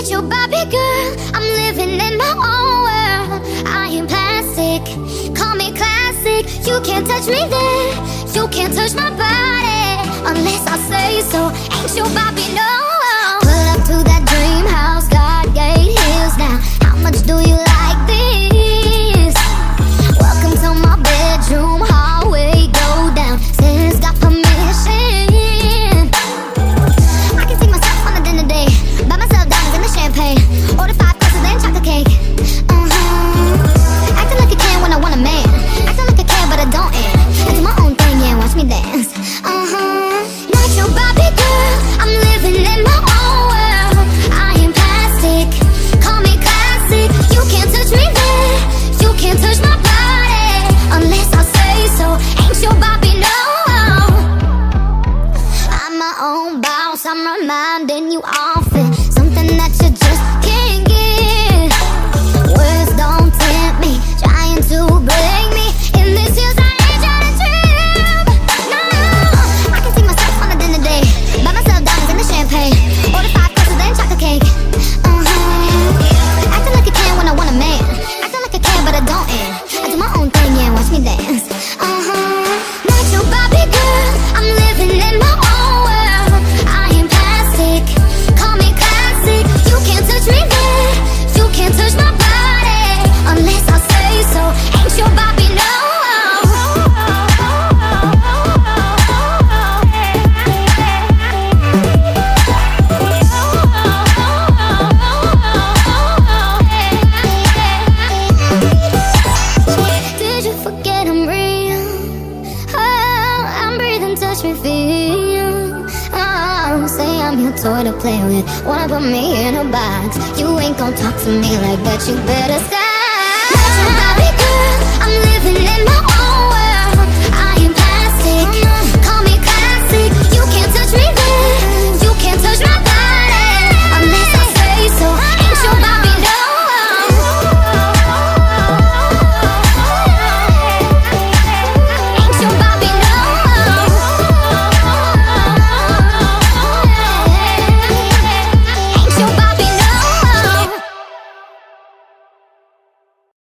not your Barbie girl. I'm living in my own world. I am plastic, call me classic. You can't touch me there. You can't touch my body unless I say so. Ain't your Barbie no. I'm reminding you often. A toy to play with. Wanna put me in a box? You ain't gon' talk to me like that. You better stop. Not girl.